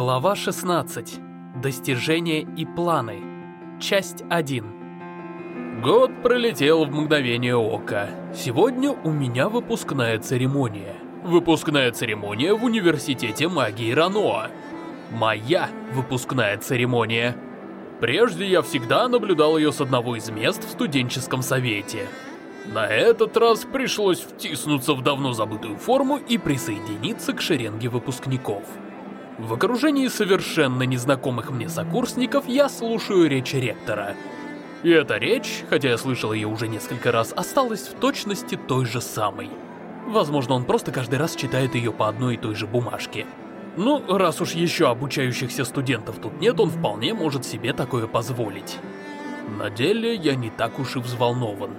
Глава 16. Достижения и планы. Часть 1. Год пролетел в мгновение ока. Сегодня у меня выпускная церемония. Выпускная церемония в Университете магии Раноа. Моя выпускная церемония. Прежде я всегда наблюдал ее с одного из мест в студенческом совете. На этот раз пришлось втиснуться в давно забытую форму и присоединиться к шеренге выпускников. В окружении совершенно незнакомых мне сокурсников я слушаю речь ректора. И эта речь, хотя я слышал ее уже несколько раз, осталась в точности той же самой. Возможно, он просто каждый раз читает ее по одной и той же бумажке. Ну, раз уж еще обучающихся студентов тут нет, он вполне может себе такое позволить. На деле я не так уж и взволнован.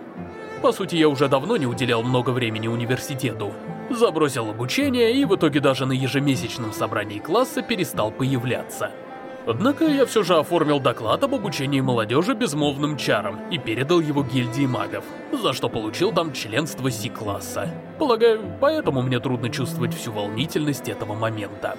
По сути, я уже давно не уделял много времени университету. Забросил обучение и в итоге даже на ежемесячном собрании класса перестал появляться. Однако я все же оформил доклад об обучении молодежи безмолвным чарам и передал его гильдии магов, за что получил там членство Си-класса. Полагаю, поэтому мне трудно чувствовать всю волнительность этого момента.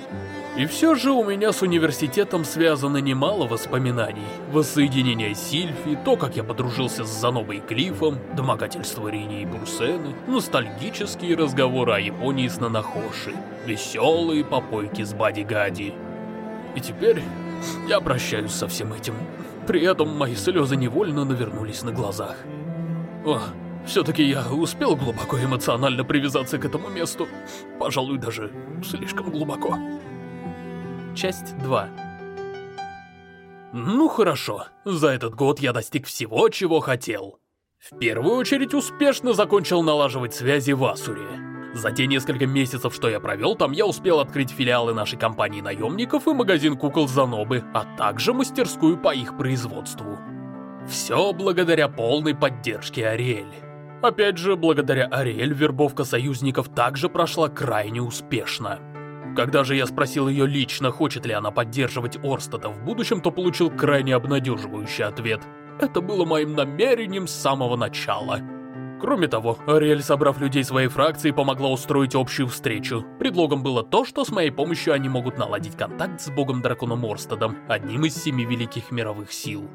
И все же у меня с университетом связано немало воспоминаний. Воссоединение Сильфи, то, как я подружился с Занобой Клифом, домогательство Рини и Бурсены, ностальгические разговоры о Японии с Нанахоши, веселые попойки с Бади-Гади. И теперь я прощаюсь со всем этим. При этом мои слезы невольно навернулись на глазах. О, все-таки я успел глубоко эмоционально привязаться к этому месту. Пожалуй, даже слишком глубоко. Часть 2 Ну хорошо, за этот год я достиг всего, чего хотел. В первую очередь успешно закончил налаживать связи в Асуре. За те несколько месяцев, что я провел там, я успел открыть филиалы нашей компании наемников и магазин кукол Занобы, а также мастерскую по их производству. Все благодаря полной поддержке Ариэль. Опять же, благодаря Ариэль вербовка союзников также прошла крайне успешно. Когда же я спросил ее лично, хочет ли она поддерживать Орстада в будущем, то получил крайне обнадеживающий ответ. Это было моим намерением с самого начала. Кроме того, Ариэль, собрав людей своей фракции, помогла устроить общую встречу. Предлогом было то, что с моей помощью они могут наладить контакт с богом-драконом Орстедом, одним из семи великих мировых сил.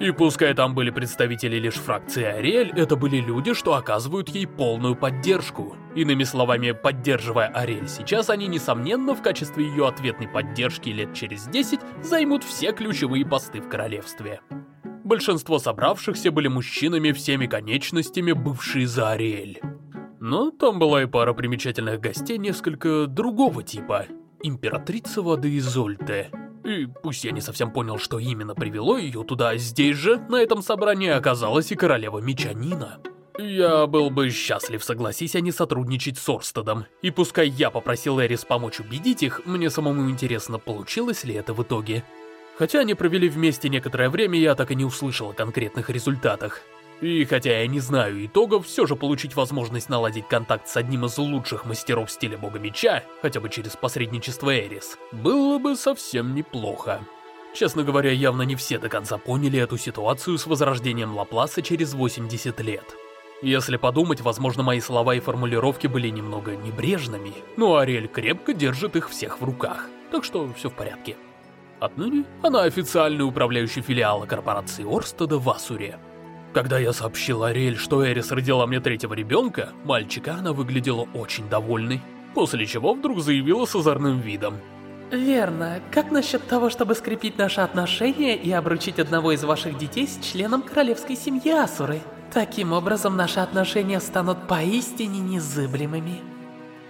И пускай там были представители лишь фракции Ариэль, это были люди, что оказывают ей полную поддержку. Иными словами, поддерживая Ариэль сейчас, они, несомненно, в качестве ее ответной поддержки лет через 10 займут все ключевые посты в королевстве. Большинство собравшихся были мужчинами всеми конечностями, бывшие за Ариэль. Но там была и пара примечательных гостей несколько другого типа. Императрица воды Изольте. И пусть я не совсем понял, что именно привело ее туда, здесь же, на этом собрании, оказалась и королева меча Нина. Я был бы счастлив, согласись они сотрудничать с Орстедом. И пускай я попросил Эрис помочь убедить их, мне самому интересно, получилось ли это в итоге. Хотя они провели вместе некоторое время, я так и не услышал о конкретных результатах. И хотя я не знаю итогов, все же получить возможность наладить контакт с одним из лучших мастеров стиля бога меча, хотя бы через посредничество Эрис, было бы совсем неплохо. Честно говоря, явно не все до конца поняли эту ситуацию с возрождением Лапласа через 80 лет. Если подумать, возможно, мои слова и формулировки были немного небрежными, но Ариэль крепко держит их всех в руках, так что все в порядке. Отныне она официальный управляющий филиала корпорации Орстеда в Асуре. Когда я сообщил Ариэль, что Эрис родила мне третьего ребенка, мальчика она выглядела очень довольной, после чего вдруг заявила с озорным видом. «Верно. Как насчет того, чтобы скрепить наши отношения и обручить одного из ваших детей с членом королевской семьи Асуры? Таким образом, наши отношения станут поистине незыблемыми».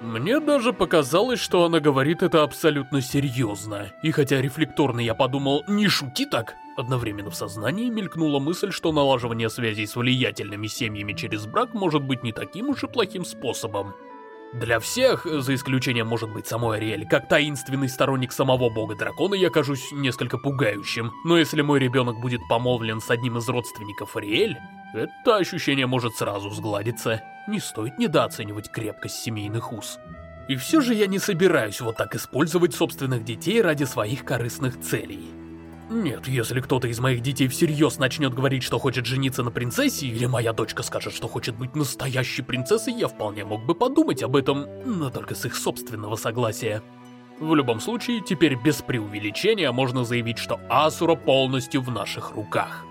Мне даже показалось, что она говорит это абсолютно серьезно. И хотя рефлекторно я подумал «не шути так», одновременно в сознании мелькнула мысль, что налаживание связей с влиятельными семьями через брак может быть не таким уж и плохим способом. Для всех, за исключением, может быть, самой Ариэль, как таинственный сторонник самого бога-дракона, я кажусь несколько пугающим. Но если мой ребенок будет помолвлен с одним из родственников Ариэль, это ощущение может сразу сгладиться. Не стоит недооценивать крепкость семейных уз. И все же я не собираюсь вот так использовать собственных детей ради своих корыстных целей. Нет, если кто-то из моих детей всерьез начнет говорить, что хочет жениться на принцессе, или моя дочка скажет, что хочет быть настоящей принцессой, я вполне мог бы подумать об этом, но только с их собственного согласия. В любом случае, теперь без преувеличения можно заявить, что Асура полностью в наших руках.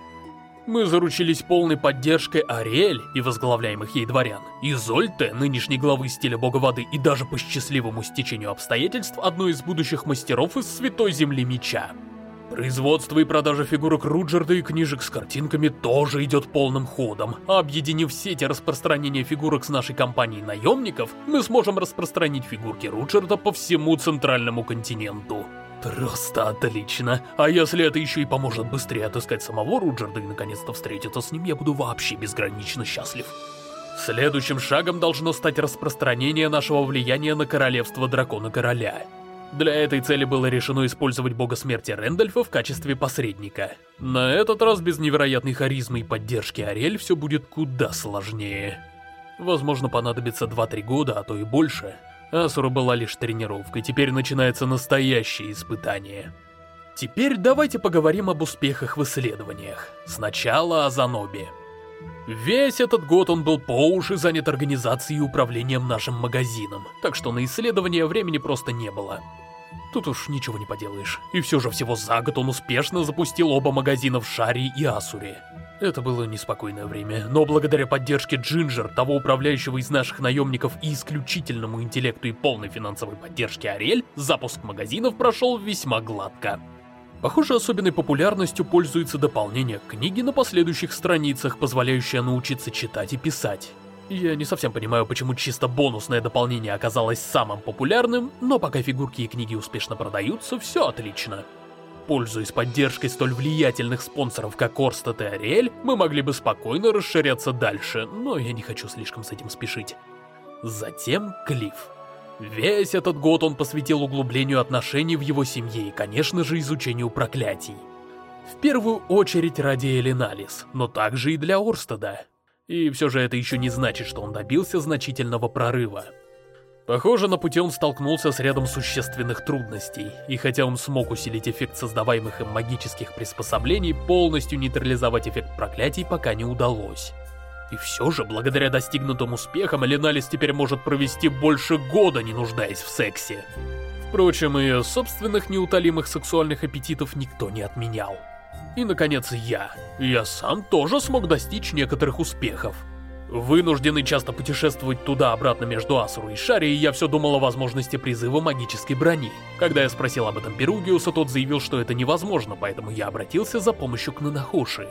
Мы заручились полной поддержкой Ариэль и возглавляемых ей дворян, и Зольте, нынешней главы стиля бога воды, и даже по счастливому стечению обстоятельств одной из будущих мастеров из Святой Земли Меча. Производство и продажа фигурок Руджерда и книжек с картинками тоже идет полным ходом. Объединив все эти распространения фигурок с нашей компанией наемников, мы сможем распространить фигурки Руджерда по всему центральному континенту. Просто отлично. А если это еще и поможет быстрее отыскать самого Руджерда и наконец-то встретиться с ним, я буду вообще безгранично счастлив. Следующим шагом должно стать распространение нашего влияния на королевство Дракона-Короля. Для этой цели было решено использовать бога смерти Рэндольфа в качестве посредника. На этот раз без невероятной харизмы и поддержки Ариэль все будет куда сложнее. Возможно, понадобится 2-3 года, а то и больше. Асура была лишь тренировкой, теперь начинается настоящее испытание. Теперь давайте поговорим об успехах в исследованиях. Сначала о Занобе. Весь этот год он был по уши занят организацией и управлением нашим магазином, так что на исследование времени просто не было. Тут уж ничего не поделаешь. И все же всего за год он успешно запустил оба магазина в Шаре и Асуре. Это было неспокойное время, но благодаря поддержке Джинджер, того управляющего из наших наемников и исключительному интеллекту и полной финансовой поддержке Ариэль, запуск магазинов прошел весьма гладко. Похоже, особенной популярностью пользуется дополнение книги на последующих страницах, позволяющее научиться читать и писать. Я не совсем понимаю, почему чисто бонусное дополнение оказалось самым популярным, но пока фигурки и книги успешно продаются, все отлично. Пользуясь поддержкой столь влиятельных спонсоров, как Орстад и Ариэль, мы могли бы спокойно расширяться дальше, но я не хочу слишком с этим спешить. Затем Клифф. Весь этот год он посвятил углублению отношений в его семье и, конечно же, изучению проклятий. В первую очередь ради Элиналис, но также и для Орстеда. И все же это еще не значит, что он добился значительного прорыва. Похоже, на пути он столкнулся с рядом существенных трудностей, и хотя он смог усилить эффект создаваемых им магических приспособлений, полностью нейтрализовать эффект проклятий пока не удалось. И все же, благодаря достигнутым успехам, Леналис теперь может провести больше года, не нуждаясь в сексе. Впрочем, ее собственных неутолимых сексуальных аппетитов никто не отменял. И, наконец, я. Я сам тоже смог достичь некоторых успехов. Вынужденный часто путешествовать туда-обратно между Асуру и Шари, я все думал о возможности призыва магической брони. Когда я спросил об этом Перугиуса, тот заявил, что это невозможно, поэтому я обратился за помощью к Нанахоши.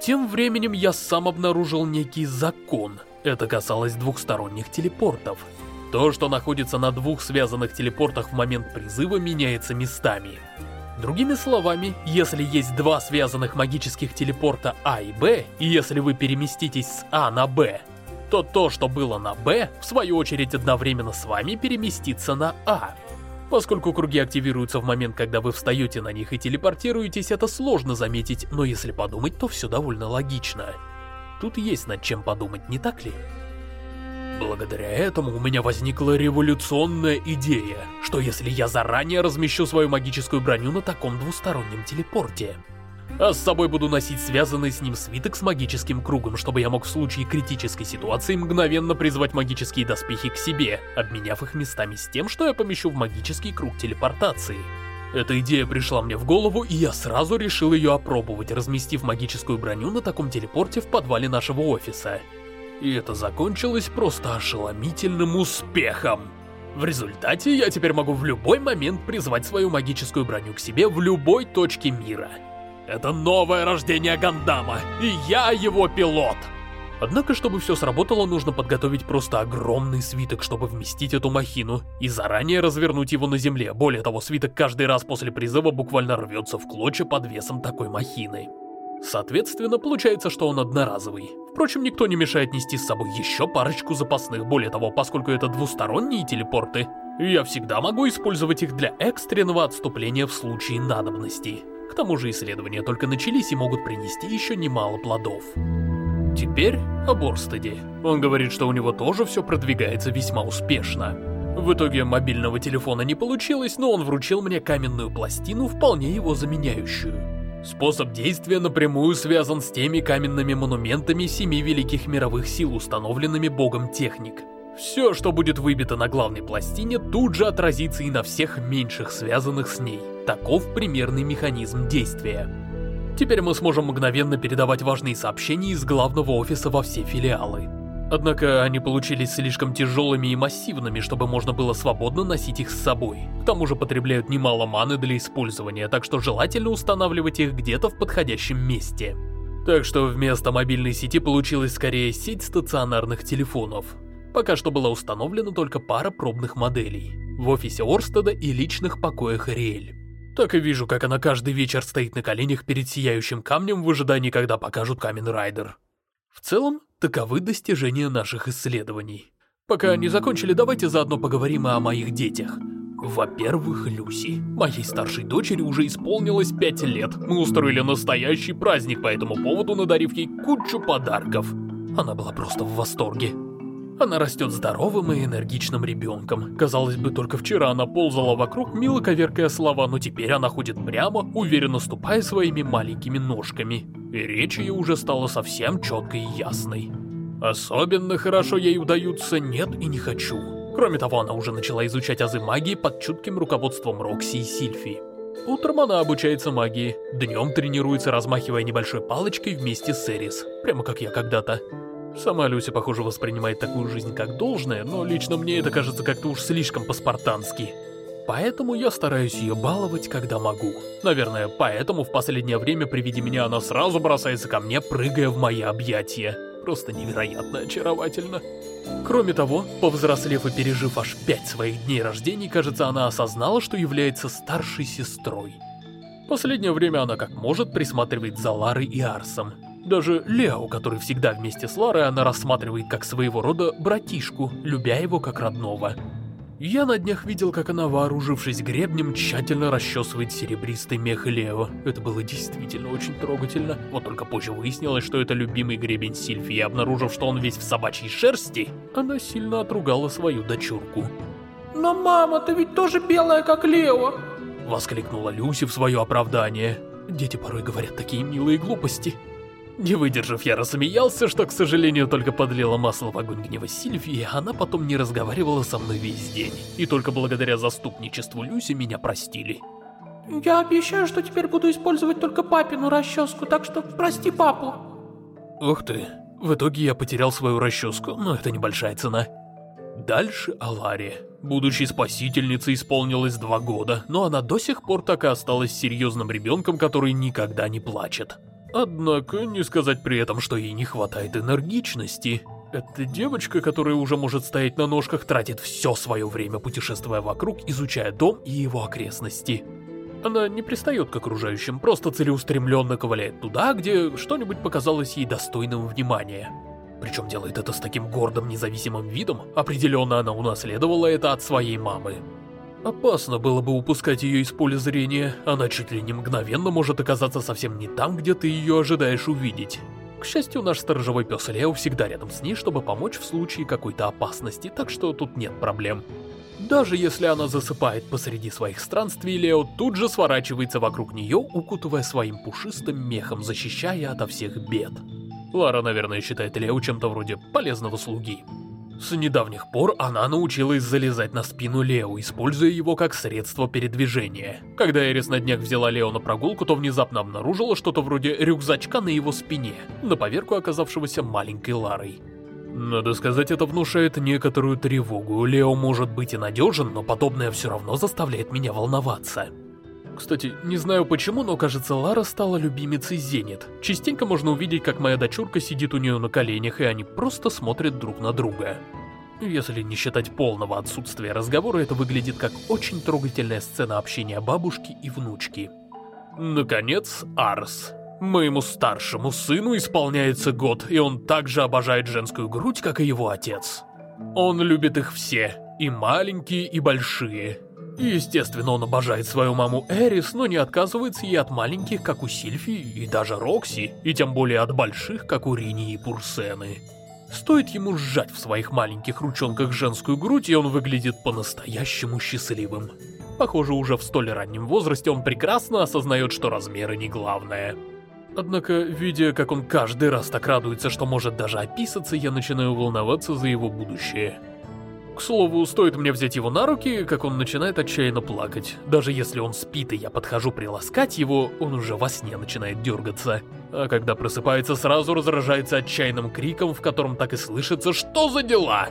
Тем временем я сам обнаружил некий закон. Это касалось двухсторонних телепортов. То, что находится на двух связанных телепортах в момент призыва, меняется местами. Другими словами, если есть два связанных магических телепорта А и Б, и если вы переместитесь с А на Б, то то, что было на Б, в свою очередь одновременно с вами переместится на А. Поскольку круги активируются в момент, когда вы встаете на них и телепортируетесь, это сложно заметить, но если подумать, то все довольно логично. Тут есть над чем подумать, не так ли? Благодаря этому у меня возникла революционная идея, что если я заранее размещу свою магическую броню на таком двустороннем телепорте, а с собой буду носить связанный с ним свиток с магическим кругом, чтобы я мог в случае критической ситуации мгновенно призвать магические доспехи к себе, обменяв их местами с тем, что я помещу в магический круг телепортации. Эта идея пришла мне в голову, и я сразу решил ее опробовать, разместив магическую броню на таком телепорте в подвале нашего офиса. И это закончилось просто ошеломительным успехом. В результате я теперь могу в любой момент призвать свою магическую броню к себе в любой точке мира. Это новое рождение Гандама, и я его пилот. Однако, чтобы все сработало, нужно подготовить просто огромный свиток, чтобы вместить эту махину, и заранее развернуть его на земле. Более того, свиток каждый раз после призыва буквально рвется в клочья под весом такой махины. Соответственно, получается, что он одноразовый. Впрочем, никто не мешает нести с собой еще парочку запасных. Более того, поскольку это двусторонние телепорты, я всегда могу использовать их для экстренного отступления в случае надобности. К тому же исследования только начались и могут принести еще немало плодов. Теперь о Борстеде. Он говорит, что у него тоже все продвигается весьма успешно. В итоге мобильного телефона не получилось, но он вручил мне каменную пластину, вполне его заменяющую. Способ действия напрямую связан с теми каменными монументами семи великих мировых сил, установленными богом техник. Все, что будет выбито на главной пластине, тут же отразится и на всех меньших, связанных с ней. Таков примерный механизм действия. Теперь мы сможем мгновенно передавать важные сообщения из главного офиса во все филиалы. Однако они получились слишком тяжелыми и массивными, чтобы можно было свободно носить их с собой. К тому же потребляют немало маны для использования, так что желательно устанавливать их где-то в подходящем месте. Так что вместо мобильной сети получилась скорее сеть стационарных телефонов. Пока что была установлена только пара пробных моделей. В офисе Орстеда и личных покоях Риэль. Так и вижу, как она каждый вечер стоит на коленях перед сияющим камнем в ожидании, когда покажут Камен Райдер. В целом, таковы достижения наших исследований. Пока не закончили, давайте заодно поговорим и о моих детях. Во-первых, Люси. Моей старшей дочери уже исполнилось 5 лет. Мы устроили настоящий праздник по этому поводу, надарив ей кучу подарков. Она была просто в восторге. Она растет здоровым и энергичным ребенком. Казалось бы, только вчера она ползала вокруг, мило коверкая слова, но теперь она ходит прямо, уверенно ступая своими маленькими ножками. И речь ее уже стала совсем четкой и ясной. Особенно хорошо ей удаются «нет» и «не хочу». Кроме того, она уже начала изучать азы магии под чутким руководством Рокси и Сильфи. Утром она обучается магии, днем тренируется, размахивая небольшой палочкой вместе с Эрис, прямо как я когда-то. Сама Люся, похоже, воспринимает такую жизнь как должное, но лично мне это кажется как-то уж слишком по-спартански. Поэтому я стараюсь ее баловать, когда могу. Наверное, поэтому в последнее время при виде меня она сразу бросается ко мне, прыгая в мои объятия. Просто невероятно очаровательно. Кроме того, повзрослев и пережив аж пять своих дней рождения, кажется, она осознала, что является старшей сестрой. Последнее время она как может присматривает за Ларой и Арсом. Даже Лео, который всегда вместе с Ларой, она рассматривает как своего рода братишку, любя его как родного. Я на днях видел, как она, вооружившись гребнем, тщательно расчесывает серебристый мех Лео. Это было действительно очень трогательно. Вот только позже выяснилось, что это любимый гребень Сильфи, и обнаружив, что он весь в собачьей шерсти, она сильно отругала свою дочурку. «Но мама, ты ведь тоже белая, как Лео!» Воскликнула Люси в свое оправдание. Дети порой говорят такие милые глупости. Не выдержав, я рассмеялся, что, к сожалению, только подлило масло в огонь гнева Сильвии, она потом не разговаривала со мной весь день. И только благодаря заступничеству Люси меня простили. Я обещаю, что теперь буду использовать только папину расческу, так что прости папу. Ух ты, в итоге я потерял свою расческу, но это небольшая цена. Дальше Аларе. Будущей спасительнице исполнилось два года, но она до сих пор так и осталась серьезным ребенком, который никогда не плачет. Однако, не сказать при этом, что ей не хватает энергичности. Эта девочка, которая уже может стоять на ножках, тратит все свое время, путешествуя вокруг, изучая дом и его окрестности. Она не пристает к окружающим, просто целеустремленно ковыляет туда, где что-нибудь показалось ей достойным внимания. Причем делает это с таким гордым независимым видом, определенно она унаследовала это от своей мамы. Опасно было бы упускать ее из поля зрения, она чуть ли не мгновенно может оказаться совсем не там, где ты ее ожидаешь увидеть. К счастью, наш сторожевой пес Лео всегда рядом с ней, чтобы помочь в случае какой-то опасности, так что тут нет проблем. Даже если она засыпает посреди своих странствий, Лео тут же сворачивается вокруг нее, укутывая своим пушистым мехом, защищая ото всех бед. Лара, наверное, считает Лео чем-то вроде полезного слуги. С недавних пор она научилась залезать на спину Лео, используя его как средство передвижения. Когда Эрис на днях взяла Лео на прогулку, то внезапно обнаружила что-то вроде рюкзачка на его спине, на поверку оказавшегося маленькой Ларой. Надо сказать, это внушает некоторую тревогу. Лео может быть и надежен, но подобное все равно заставляет меня волноваться. Кстати, не знаю почему, но кажется, Лара стала любимицей Зенит. Частенько можно увидеть, как моя дочурка сидит у нее на коленях, и они просто смотрят друг на друга. Если не считать полного отсутствия разговора, это выглядит как очень трогательная сцена общения бабушки и внучки. Наконец, Арс. Моему старшему сыну исполняется год, и он также обожает женскую грудь, как и его отец. Он любит их все, и маленькие, и большие. Естественно, он обожает свою маму Эрис, но не отказывается ей от маленьких, как у Сильфи, и даже Рокси, и тем более от больших, как у Рини и Пурсены. Стоит ему сжать в своих маленьких ручонках женскую грудь, и он выглядит по-настоящему счастливым. Похоже, уже в столь раннем возрасте он прекрасно осознает, что размеры не главное. Однако, видя, как он каждый раз так радуется, что может даже описаться, я начинаю волноваться за его будущее. К слову, стоит мне взять его на руки, как он начинает отчаянно плакать. Даже если он спит и я подхожу приласкать его, он уже во сне начинает дергаться. А когда просыпается, сразу разражается отчаянным криком, в котором так и слышится «Что за дела?».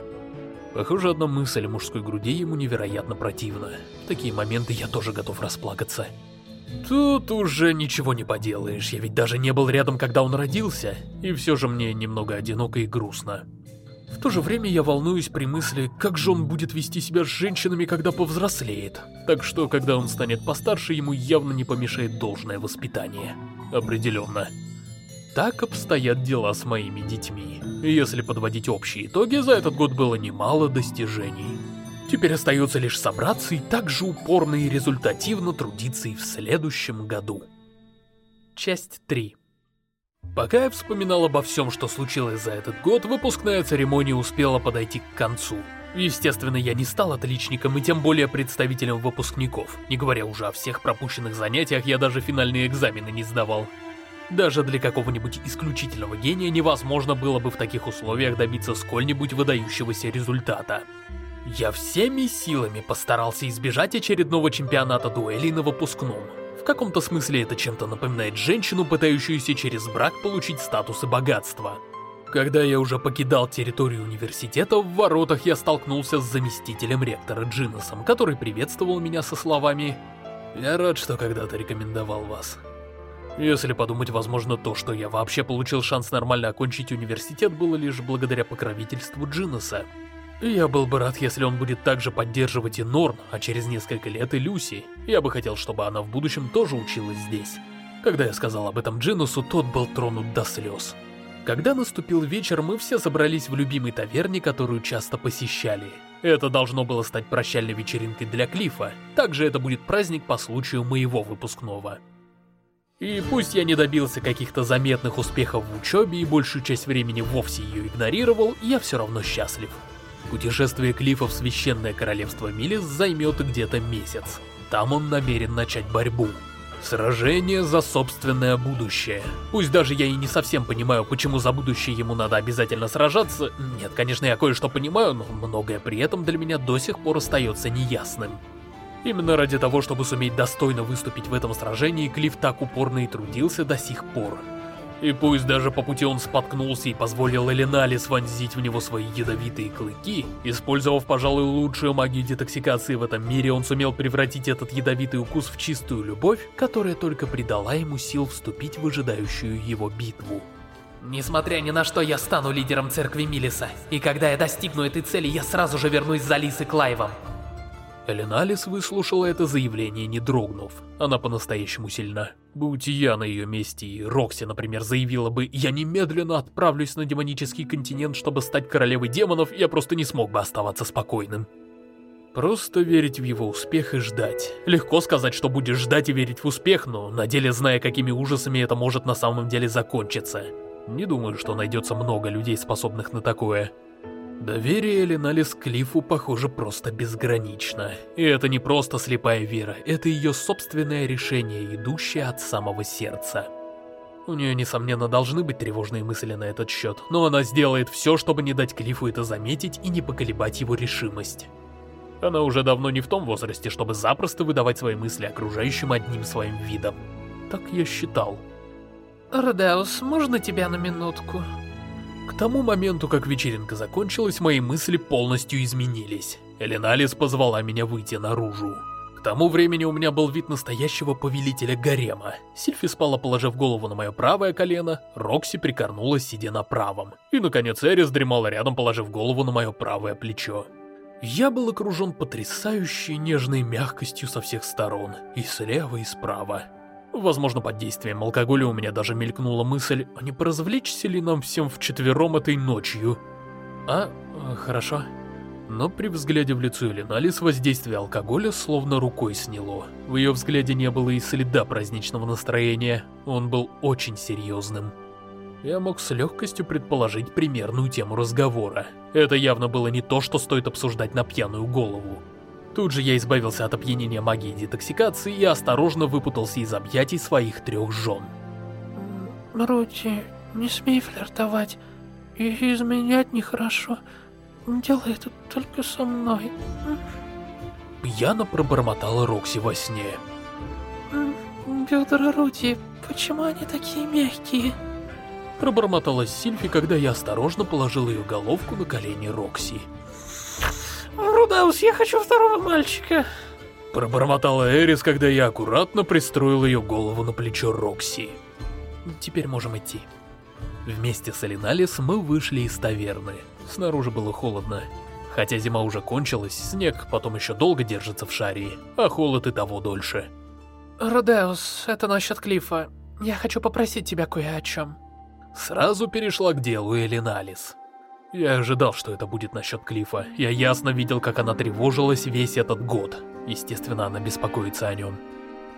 Похоже, одна мысль о мужской груди ему невероятно противна. В такие моменты я тоже готов расплакаться. Тут уже ничего не поделаешь, я ведь даже не был рядом, когда он родился, и все же мне немного одиноко и грустно. В то же время я волнуюсь при мысли, как же он будет вести себя с женщинами, когда повзрослеет. Так что, когда он станет постарше, ему явно не помешает должное воспитание. Определенно. Так обстоят дела с моими детьми. Если подводить общие итоги, за этот год было немало достижений. Теперь остается лишь собраться и так же упорно и результативно трудиться и в следующем году. Часть 3 Пока я вспоминал обо всем, что случилось за этот год, выпускная церемония успела подойти к концу. Естественно, я не стал отличником и тем более представителем выпускников. Не говоря уже о всех пропущенных занятиях, я даже финальные экзамены не сдавал. Даже для какого-нибудь исключительного гения невозможно было бы в таких условиях добиться сколь-нибудь выдающегося результата. Я всеми силами постарался избежать очередного чемпионата дуэлей на выпускном. В каком-то смысле это чем-то напоминает женщину, пытающуюся через брак получить статус и богатство. Когда я уже покидал территорию университета, в воротах я столкнулся с заместителем ректора Джиносом, который приветствовал меня со словами «Я рад, что когда-то рекомендовал вас». Если подумать, возможно, то, что я вообще получил шанс нормально окончить университет, было лишь благодаря покровительству Джиноса. Я был бы рад, если он будет также поддерживать и Норн, а через несколько лет и Люси. Я бы хотел, чтобы она в будущем тоже училась здесь. Когда я сказал об этом Джинусу, тот был тронут до слез. Когда наступил вечер, мы все собрались в любимой таверне, которую часто посещали. Это должно было стать прощальной вечеринкой для Клифа. Также это будет праздник по случаю моего выпускного. И пусть я не добился каких-то заметных успехов в учебе и большую часть времени вовсе ее игнорировал, я все равно счастлив. Путешествие Клифа в Священное Королевство Милис займет где-то месяц. Там он намерен начать борьбу. Сражение за собственное будущее. Пусть даже я и не совсем понимаю, почему за будущее ему надо обязательно сражаться. Нет, конечно, я кое-что понимаю, но многое при этом для меня до сих пор остается неясным. Именно ради того, чтобы суметь достойно выступить в этом сражении, Клифф так упорно и трудился до сих пор. И пусть даже по пути он споткнулся и позволил Эленалис вонзить в него свои ядовитые клыки, использовав, пожалуй, лучшую магию детоксикации в этом мире, он сумел превратить этот ядовитый укус в чистую любовь, которая только придала ему сил вступить в ожидающую его битву. Несмотря ни на что, я стану лидером церкви Милиса, и когда я достигну этой цели, я сразу же вернусь за Лис и Клайвом. Эленалис выслушала это заявление, не дрогнув. Она по-настоящему сильна. Будь я на ее месте, и Рокси, например, заявила бы «Я немедленно отправлюсь на демонический континент, чтобы стать королевой демонов», я просто не смог бы оставаться спокойным. Просто верить в его успех и ждать. Легко сказать, что будешь ждать и верить в успех, но на деле зная, какими ужасами это может на самом деле закончиться. Не думаю, что найдется много людей, способных на такое. Доверие Леналис Клиффу, похоже, просто безгранично. И это не просто слепая вера, это ее собственное решение, идущее от самого сердца. У нее, несомненно, должны быть тревожные мысли на этот счет, но она сделает все, чтобы не дать Клиффу это заметить и не поколебать его решимость. Она уже давно не в том возрасте, чтобы запросто выдавать свои мысли окружающим одним своим видом. Так я считал. Родеус, можно тебя на минутку? К тому моменту, как вечеринка закончилась, мои мысли полностью изменились. Эленалис позвала меня выйти наружу. К тому времени у меня был вид настоящего повелителя гарема. Сильфи спала, положив голову на мое правое колено, Рокси прикорнулась, сидя на правом. И, наконец, Эрис дремала рядом, положив голову на мое правое плечо. Я был окружен потрясающей нежной мягкостью со всех сторон, и слева, и справа. Возможно, под действием алкоголя у меня даже мелькнула мысль, а не поразвлечься ли нам всем вчетвером этой ночью? А, хорошо. Но при взгляде в лицо Элиналис воздействие алкоголя словно рукой сняло. В ее взгляде не было и следа праздничного настроения, он был очень серьезным. Я мог с легкостью предположить примерную тему разговора. Это явно было не то, что стоит обсуждать на пьяную голову. Тут же я избавился от опьянения магии детоксикации и осторожно выпутался из объятий своих трех жен. Рути, не смей флиртовать. И изменять нехорошо. делай это только со мной. Пьяно пробормотала Рокси во сне. Бедра Руди, почему они такие мягкие? Пробормотала Сильфи, когда я осторожно положил ее головку на колени Рокси. Рудаус, я хочу второго мальчика. Пробормотала Эрис, когда я аккуратно пристроил ее голову на плечо Рокси. Теперь можем идти. Вместе с Алиналис мы вышли из таверны. Снаружи было холодно. Хотя зима уже кончилась, снег потом еще долго держится в Шарии, а холод и того дольше. Родеус, это насчет Клифа. Я хочу попросить тебя кое о чем. Сразу перешла к делу Элиналис. Я ожидал, что это будет насчет Клифа. Я ясно видел, как она тревожилась весь этот год. Естественно, она беспокоится о нем.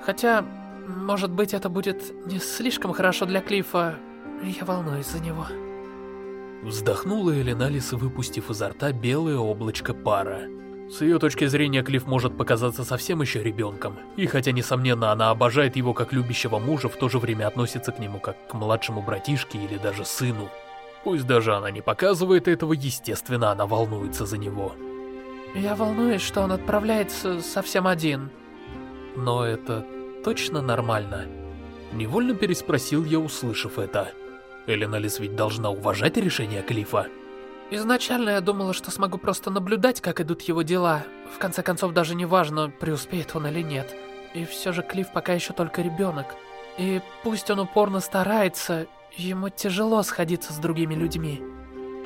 Хотя, может быть, это будет не слишком хорошо для Клифа. Я волнуюсь за него. Вздохнула Элиналис, выпустив изо рта белое облачко пара. С ее точки зрения, Клифф может показаться совсем еще ребенком, и хотя, несомненно, она обожает его как любящего мужа, в то же время относится к нему как к младшему братишке или даже сыну. Пусть даже она не показывает этого, естественно, она волнуется за него. Я волнуюсь, что он отправляется совсем один. Но это точно нормально? Невольно переспросил я, услышав это. Эленалис ведь должна уважать решение Клифа. Изначально я думала, что смогу просто наблюдать, как идут его дела. В конце концов, даже не важно, преуспеет он или нет. И все же Клифф пока еще только ребенок. И пусть он упорно старается, ему тяжело сходиться с другими людьми.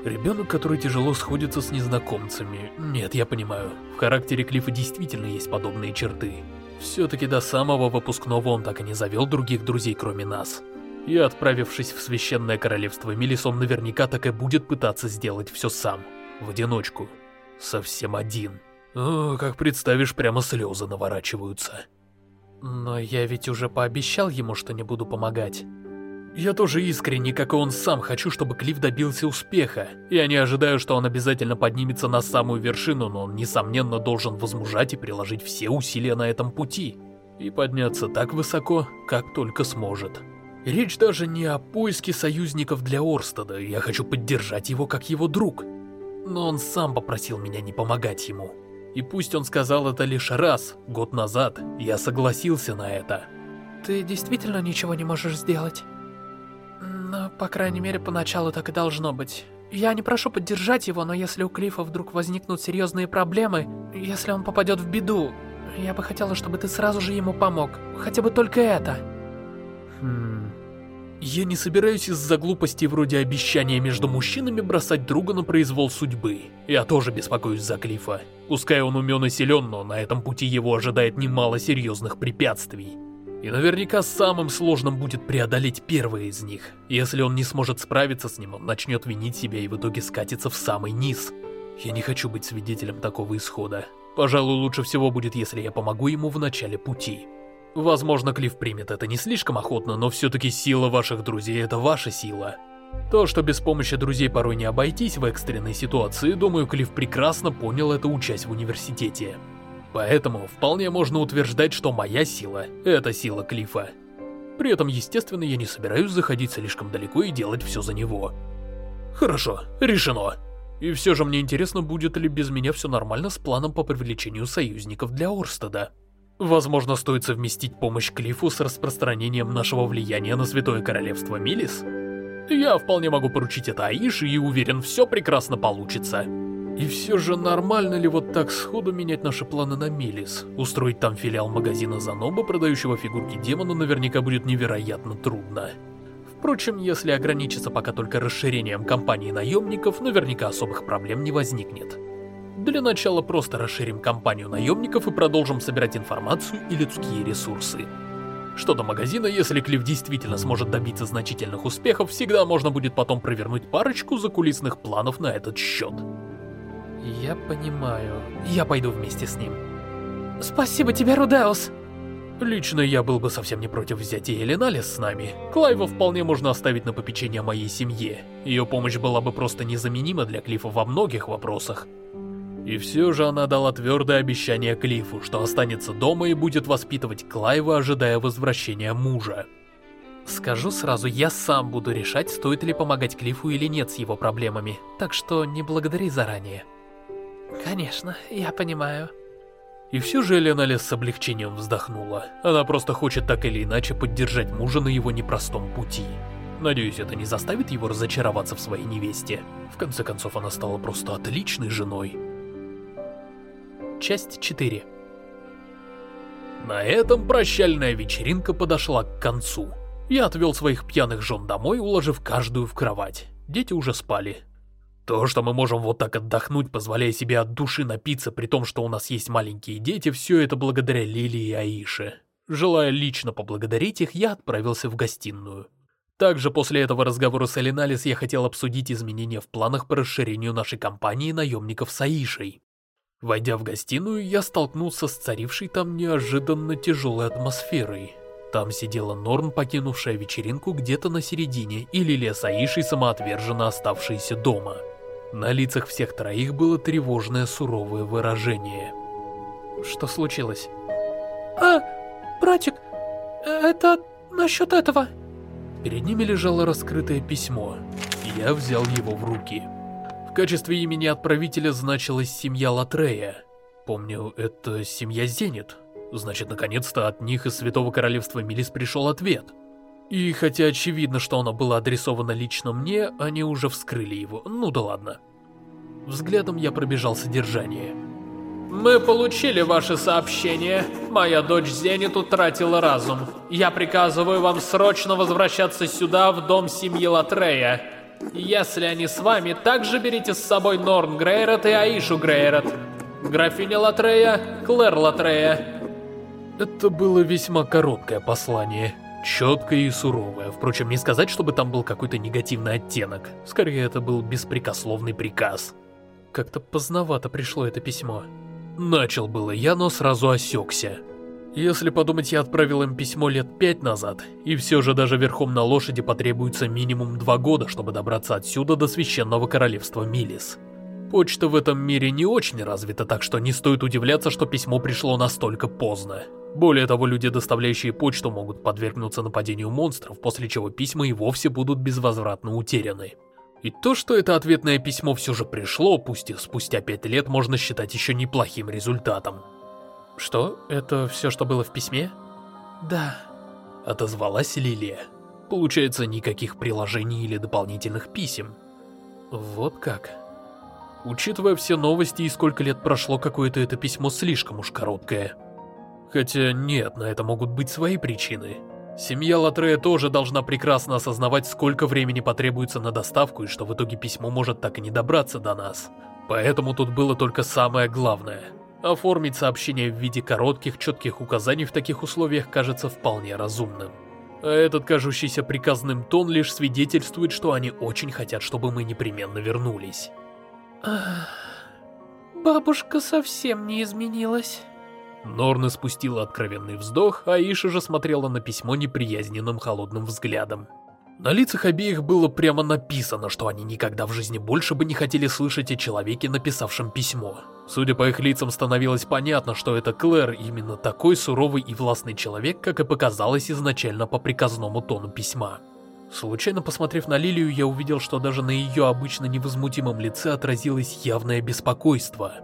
Ребенок, который тяжело сходится с незнакомцами. Нет, я понимаю. В характере Клиффа действительно есть подобные черты. Все-таки до самого выпускного он так и не завел других друзей, кроме нас. И отправившись в Священное Королевство Мелис, он наверняка так и будет пытаться сделать все сам. В одиночку. Совсем один. О, как представишь, прямо слезы наворачиваются. Но я ведь уже пообещал ему, что не буду помогать. Я тоже искренне, как и он сам, хочу, чтобы Клифф добился успеха. Я не ожидаю, что он обязательно поднимется на самую вершину, но он, несомненно, должен возмужать и приложить все усилия на этом пути. И подняться так высоко, как только сможет. Речь даже не о поиске союзников для Орстада, я хочу поддержать его как его друг. Но он сам попросил меня не помогать ему. И пусть он сказал это лишь раз, год назад, я согласился на это. Ты действительно ничего не можешь сделать? Ну, по крайней мере, поначалу так и должно быть. Я не прошу поддержать его, но если у Клифа вдруг возникнут серьезные проблемы, если он попадет в беду, я бы хотела, чтобы ты сразу же ему помог. Хотя бы только это. Хм... Я не собираюсь из-за глупостей вроде обещания между мужчинами бросать друга на произвол судьбы. Я тоже беспокоюсь за Клифа. Пускай он умен и силен, но на этом пути его ожидает немало серьезных препятствий. И наверняка самым сложным будет преодолеть первое из них. Если он не сможет справиться с ним, он начнет винить себя и в итоге скатится в самый низ. Я не хочу быть свидетелем такого исхода. Пожалуй, лучше всего будет, если я помогу ему в начале пути. Возможно, Клифф примет это не слишком охотно, но все-таки сила ваших друзей — это ваша сила. То, что без помощи друзей порой не обойтись в экстренной ситуации, думаю, Клифф прекрасно понял это, учась в университете. Поэтому вполне можно утверждать, что моя сила — это сила Клиффа. При этом, естественно, я не собираюсь заходить слишком далеко и делать все за него. Хорошо, решено. И все же мне интересно, будет ли без меня все нормально с планом по привлечению союзников для Орстеда. Возможно, стоит совместить помощь Клифу с распространением нашего влияния на Святое Королевство Милис? Я вполне могу поручить это Аише и уверен, все прекрасно получится. И все же нормально ли вот так сходу менять наши планы на Милис? Устроить там филиал магазина Заноба, продающего фигурки демона, наверняка будет невероятно трудно. Впрочем, если ограничиться пока только расширением компании наемников, наверняка особых проблем не возникнет. Для начала просто расширим компанию наемников и продолжим собирать информацию и людские ресурсы. Что до магазина, если Клифф действительно сможет добиться значительных успехов, всегда можно будет потом провернуть парочку закулисных планов на этот счет. Я понимаю. Я пойду вместе с ним. Спасибо тебе, Рудеус. Лично я был бы совсем не против взять и Эленалис с нами. Клайва вполне можно оставить на попечение моей семье. Ее помощь была бы просто незаменима для Клиффа во многих вопросах. И все же она дала твердое обещание Клиффу, что останется дома и будет воспитывать Клайва, ожидая возвращения мужа. Скажу сразу, я сам буду решать, стоит ли помогать Клифу или нет с его проблемами, так что не благодари заранее. Конечно, я понимаю. И все же Эленалис с облегчением вздохнула. Она просто хочет так или иначе поддержать мужа на его непростом пути. Надеюсь, это не заставит его разочароваться в своей невесте. В конце концов, она стала просто отличной женой. Часть 4 На этом прощальная вечеринка подошла к концу. Я отвел своих пьяных жен домой, уложив каждую в кровать. Дети уже спали. То, что мы можем вот так отдохнуть, позволяя себе от души напиться, при том, что у нас есть маленькие дети, все это благодаря Лили и Аише. Желая лично поблагодарить их, я отправился в гостиную. Также после этого разговора с Элиналис я хотел обсудить изменения в планах по расширению нашей компании наемников с Аишей. Войдя в гостиную, я столкнулся с царившей там неожиданно тяжелой атмосферой. Там сидела Норн, покинувшая вечеринку где-то на середине, и Лилия с Аишей самоотверженно оставшиеся дома. На лицах всех троих было тревожное суровое выражение. Что случилось? А, братик, это насчет этого. Перед ними лежало раскрытое письмо. Я взял его в руки. Качестве имени отправителя значилась семья Латрея. Помню, это семья Зенит. Значит, наконец-то от них из Святого Королевства Милис пришел ответ. И хотя очевидно, что оно было адресовано лично мне, они уже вскрыли его. Ну да ладно. Взглядом я пробежал содержание. Мы получили ваше сообщение. Моя дочь Зенит утратила разум. Я приказываю вам срочно возвращаться сюда, в дом семьи Латрея. Если они с вами, также берите с собой Норн Грейрот и Аишу Грейрот. Графиня Латрея, Клэр Латрея. Это было весьма короткое послание. Четкое и суровое. Впрочем, не сказать, чтобы там был какой-то негативный оттенок. Скорее, это был беспрекословный приказ. Как-то поздновато пришло это письмо. Начал было я, но сразу осекся. Если подумать, я отправил им письмо лет пять назад, и все же даже верхом на лошади потребуется минимум два года, чтобы добраться отсюда до священного королевства Милис. Почта в этом мире не очень развита, так что не стоит удивляться, что письмо пришло настолько поздно. Более того, люди, доставляющие почту, могут подвергнуться нападению монстров, после чего письма и вовсе будут безвозвратно утеряны. И то, что это ответное письмо все же пришло, пусть и спустя пять лет, можно считать еще неплохим результатом. Что? Это все, что было в письме? Да. Отозвалась Лилия. Получается, никаких приложений или дополнительных писем. Вот как. Учитывая все новости и сколько лет прошло, какое-то это письмо слишком уж короткое. Хотя нет, на это могут быть свои причины. Семья Латрея тоже должна прекрасно осознавать, сколько времени потребуется на доставку и что в итоге письмо может так и не добраться до нас. Поэтому тут было только самое главное. Оформить сообщение в виде коротких, четких указаний в таких условиях кажется вполне разумным. А этот кажущийся приказным тон лишь свидетельствует, что они очень хотят, чтобы мы непременно вернулись. Бабушка совсем не изменилась. Норна спустила откровенный вздох, а Иша же смотрела на письмо неприязненным холодным взглядом. На лицах обеих было прямо написано, что они никогда в жизни больше бы не хотели слышать о человеке, написавшем письмо. Судя по их лицам, становилось понятно, что это Клэр именно такой суровый и властный человек, как и показалось изначально по приказному тону письма. Случайно посмотрев на Лилию, я увидел, что даже на ее обычно невозмутимом лице отразилось явное беспокойство.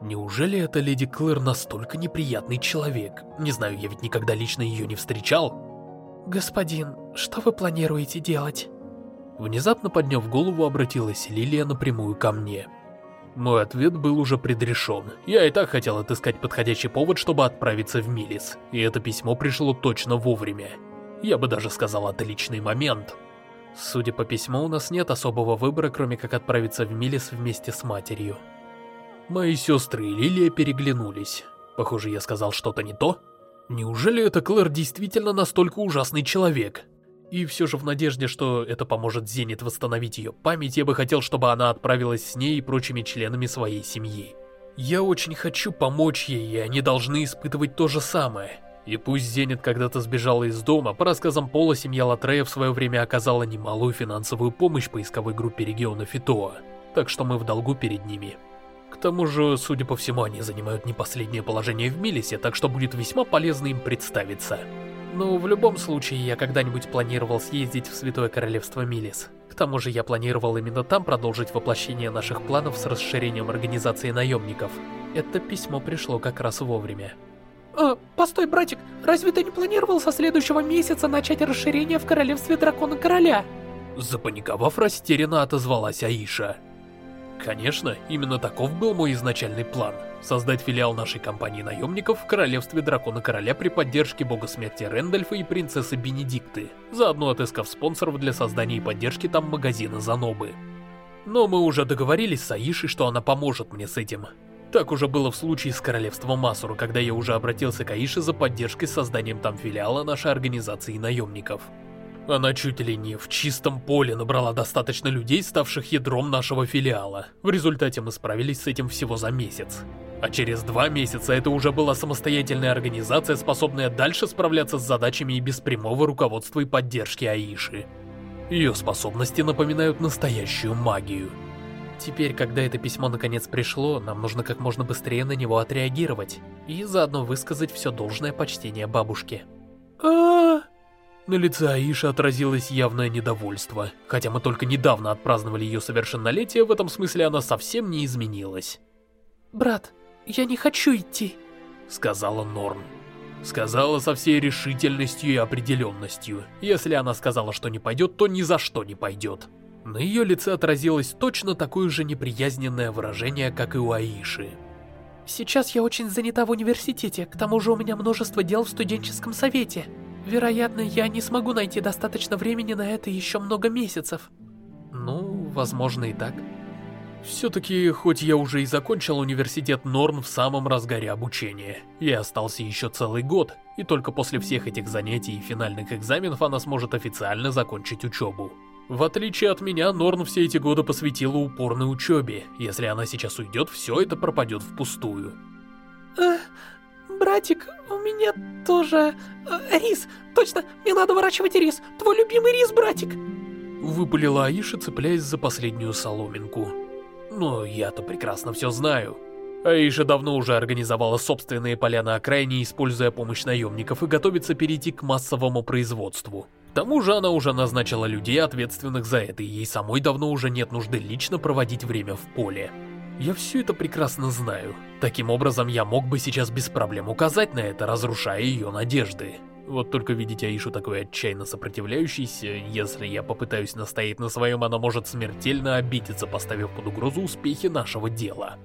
Неужели эта леди Клэр настолько неприятный человек? Не знаю, я ведь никогда лично ее не встречал. Господин, что вы планируете делать? Внезапно подняв голову, обратилась Лилия напрямую ко мне. Мой ответ был уже предрешен. Я и так хотел отыскать подходящий повод, чтобы отправиться в Милис, и это письмо пришло точно вовремя. Я бы даже сказал отличный момент. Судя по письму, у нас нет особого выбора, кроме как отправиться в Милис вместе с матерью. Мои сестры и Лилия переглянулись. Похоже, я сказал что-то не то. Неужели это Клэр действительно настолько ужасный человек? И все же в надежде, что это поможет Зенит восстановить ее память, я бы хотел, чтобы она отправилась с ней и прочими членами своей семьи. Я очень хочу помочь ей, и они должны испытывать то же самое. И пусть Зенит когда-то сбежала из дома, по рассказам Пола, семья Латрея в свое время оказала немалую финансовую помощь поисковой группе региона Фитоа, так что мы в долгу перед ними. К тому же, судя по всему, они занимают не последнее положение в Милисе, так что будет весьма полезно им представиться. Но в любом случае, я когда-нибудь планировал съездить в Святое Королевство Милис. К тому же я планировал именно там продолжить воплощение наших планов с расширением организации наемников. Это письмо пришло как раз вовремя. А, постой, братик, разве ты не планировал со следующего месяца начать расширение в Королевстве Дракона Короля? Запаниковав, растерянно отозвалась Аиша. Конечно, именно таков был мой изначальный план. Создать филиал нашей компании наемников в Королевстве Дракона Короля при поддержке бога смерти Рэндольфа и принцессы Бенедикты, заодно отыскав спонсоров для создания и поддержки там магазина Занобы. Но мы уже договорились с Аишей, что она поможет мне с этим. Так уже было в случае с Королевством Масуру, когда я уже обратился к Аише за поддержкой с созданием там филиала нашей организации наемников. Она чуть ли не в чистом поле набрала достаточно людей, ставших ядром нашего филиала. В результате мы справились с этим всего за месяц. А через два месяца это уже была самостоятельная организация, способная дальше справляться с задачами и без прямого руководства и поддержки Аиши. Ее способности напоминают настоящую магию. Теперь, когда это письмо наконец пришло, нам нужно как можно быстрее на него отреагировать и заодно высказать все должное почтение бабушке. а, -а, -а. На лице Аиши отразилось явное недовольство. Хотя мы только недавно отпраздновали ее совершеннолетие, в этом смысле она совсем не изменилась. «Брат, я не хочу идти», — сказала Норн. Сказала со всей решительностью и определенностью. Если она сказала, что не пойдет, то ни за что не пойдет. На ее лице отразилось точно такое же неприязненное выражение, как и у Аиши. «Сейчас я очень занята в университете, к тому же у меня множество дел в студенческом совете. Вероятно, я не смогу найти достаточно времени на это еще много месяцев». Ну, возможно и так. Все-таки, хоть я уже и закончил университет Норн в самом разгаре обучения, я остался еще целый год, и только после всех этих занятий и финальных экзаменов она сможет официально закончить учебу. В отличие от меня, Норн все эти годы посвятила упорной учебе. Если она сейчас уйдет, все это пропадет впустую. Э, братик, меня тоже... Э, рис, точно, мне надо выращивать рис. Твой любимый рис, братик. Выпалила Аиша, цепляясь за последнюю соломинку. Но я-то прекрасно все знаю. Аиша давно уже организовала собственные поля на окраине, используя помощь наемников, и готовится перейти к массовому производству. К тому же она уже назначила людей, ответственных за это, и ей самой давно уже нет нужды лично проводить время в поле. Я все это прекрасно знаю. Таким образом, я мог бы сейчас без проблем указать на это, разрушая ее надежды. Вот только видеть Аишу такой отчаянно сопротивляющейся, если я попытаюсь настоять на своем, она может смертельно обидеться, поставив под угрозу успехи нашего дела.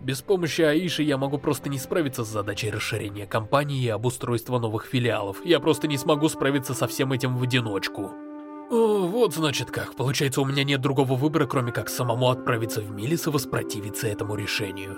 Без помощи Аиши я могу просто не справиться с задачей расширения компании и обустройства новых филиалов. Я просто не смогу справиться со всем этим в одиночку. О, вот значит как. Получается, у меня нет другого выбора, кроме как самому отправиться в Милис и воспротивиться этому решению.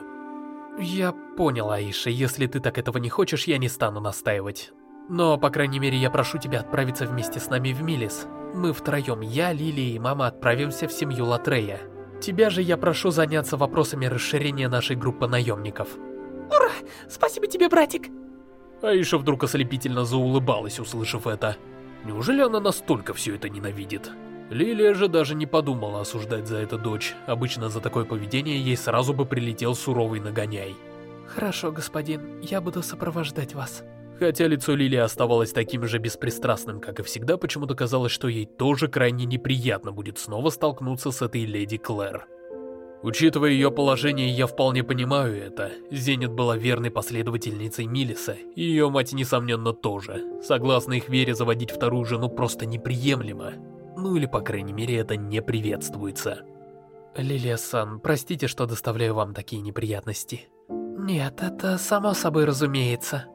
Я понял, Аиша. Если ты так этого не хочешь, я не стану настаивать. Но, по крайней мере, я прошу тебя отправиться вместе с нами в Милис. Мы втроем, я, Лили и мама, отправимся в семью Латрея. Тебя же я прошу заняться вопросами расширения нашей группы наемников. Ура! Спасибо тебе, братик! Аиша вдруг ослепительно заулыбалась, услышав это. Неужели она настолько все это ненавидит? Лилия же даже не подумала осуждать за это дочь. Обычно за такое поведение ей сразу бы прилетел суровый нагоняй. Хорошо, господин, я буду сопровождать вас. Хотя лицо Лили оставалось таким же беспристрастным, как и всегда, почему-то казалось, что ей тоже крайне неприятно будет снова столкнуться с этой леди Клэр. Учитывая ее положение, я вполне понимаю это. Зенит была верной последовательницей Милиса, и ее мать, несомненно, тоже. Согласно их вере, заводить вторую жену просто неприемлемо. Ну или, по крайней мере, это не приветствуется. Лилия-сан, простите, что доставляю вам такие неприятности. Нет, это само собой разумеется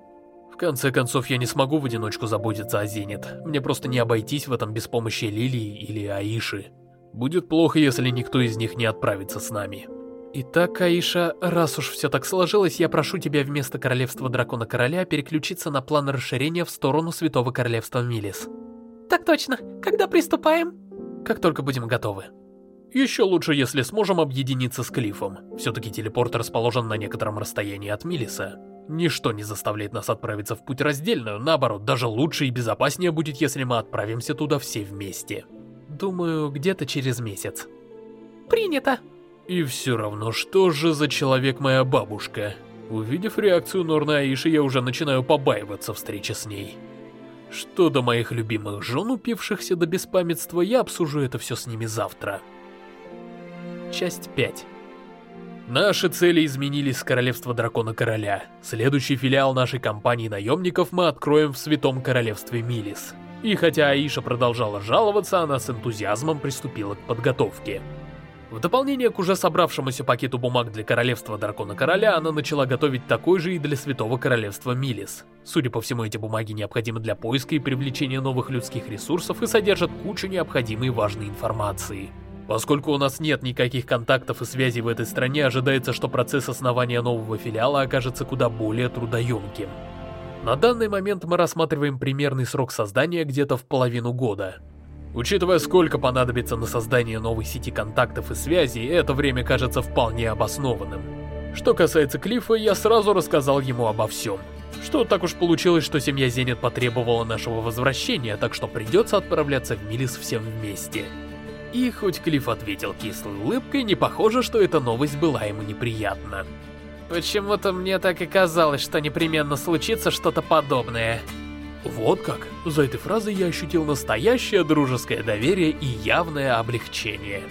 конце концов, я не смогу в одиночку заботиться о Зенит. Мне просто не обойтись в этом без помощи Лилии или Аиши. Будет плохо, если никто из них не отправится с нами. Итак, Аиша, раз уж все так сложилось, я прошу тебя вместо Королевства Дракона Короля переключиться на план расширения в сторону Святого Королевства Милис. Так точно. Когда приступаем? Как только будем готовы. Еще лучше, если сможем объединиться с Клиффом. Все-таки телепорт расположен на некотором расстоянии от Милиса. Ничто не заставляет нас отправиться в путь раздельно, наоборот, даже лучше и безопаснее будет, если мы отправимся туда все вместе. Думаю, где-то через месяц. Принято. И все равно, что же за человек моя бабушка? Увидев реакцию Норна Аиши, я уже начинаю побаиваться встречи с ней. Что до моих любимых жен, упившихся до беспамятства, я обсужу это все с ними завтра. Часть 5 Наши цели изменились с Королевства Дракона Короля. Следующий филиал нашей компании наемников мы откроем в Святом Королевстве Милис. И хотя Аиша продолжала жаловаться, она с энтузиазмом приступила к подготовке. В дополнение к уже собравшемуся пакету бумаг для Королевства Дракона Короля, она начала готовить такой же и для Святого Королевства Милис. Судя по всему, эти бумаги необходимы для поиска и привлечения новых людских ресурсов и содержат кучу необходимой важной информации. Поскольку у нас нет никаких контактов и связей в этой стране, ожидается, что процесс основания нового филиала окажется куда более трудоемким. На данный момент мы рассматриваем примерный срок создания где-то в половину года. Учитывая, сколько понадобится на создание новой сети контактов и связей, это время кажется вполне обоснованным. Что касается Клиффа, я сразу рассказал ему обо всем. Что так уж получилось, что семья Зенит потребовала нашего возвращения, так что придется отправляться в Милис всем вместе. И хоть Клифф ответил кислой улыбкой, не похоже, что эта новость была ему неприятна. Почему-то мне так и казалось, что непременно случится что-то подобное. Вот как. За этой фразой я ощутил настоящее дружеское доверие и явное облегчение.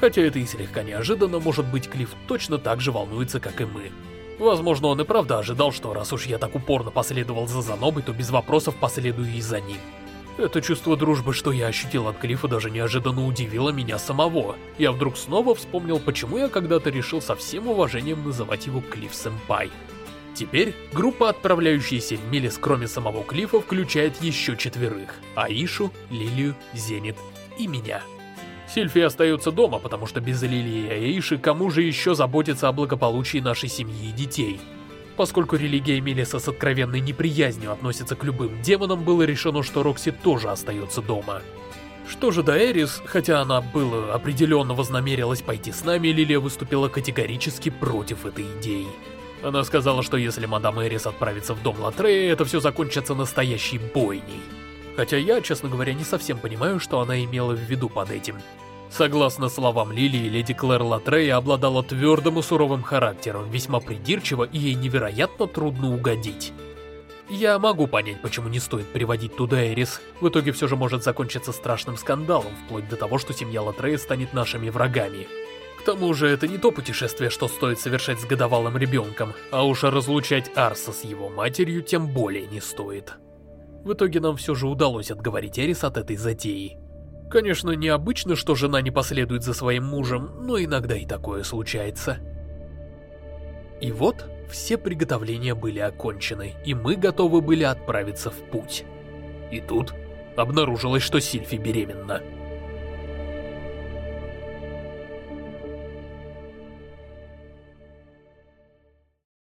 Хотя это и слегка неожиданно, может быть, Клифф точно так же волнуется, как и мы. Возможно, он и правда ожидал, что раз уж я так упорно последовал за Занобой, то без вопросов последую и за ним. Это чувство дружбы, что я ощутил от Клиффа, даже неожиданно удивило меня самого. Я вдруг снова вспомнил, почему я когда-то решил со всем уважением называть его Клифф-сэмпай. Теперь группа, отправляющаяся в Милис, кроме самого Клифа, включает еще четверых. Аишу, Лилию, Зенит и меня. Сильфи остается дома, потому что без Лилии и Аиши кому же еще заботиться о благополучии нашей семьи и детей? Поскольку религия Милиса с откровенной неприязнью относится к любым демонам, было решено, что Рокси тоже остается дома. Что же до Эрис, хотя она было определенно вознамерилась пойти с нами, Лилия выступила категорически против этой идеи. Она сказала, что если мадам Эрис отправится в дом Латрея, это все закончится настоящей бойней. Хотя я, честно говоря, не совсем понимаю, что она имела в виду под этим. Согласно словам Лилии, леди Клэр Латрея обладала твердым и суровым характером, весьма придирчиво и ей невероятно трудно угодить. Я могу понять, почему не стоит приводить туда Эрис. В итоге все же может закончиться страшным скандалом, вплоть до того, что семья Латрея станет нашими врагами тому же, это не то путешествие, что стоит совершать с годовалым ребенком, а уж разлучать Арса с его матерью тем более не стоит. В итоге нам все же удалось отговорить Эрис от этой затеи. Конечно, необычно, что жена не последует за своим мужем, но иногда и такое случается. И вот, все приготовления были окончены, и мы готовы были отправиться в путь. И тут обнаружилось, что Сильфи беременна.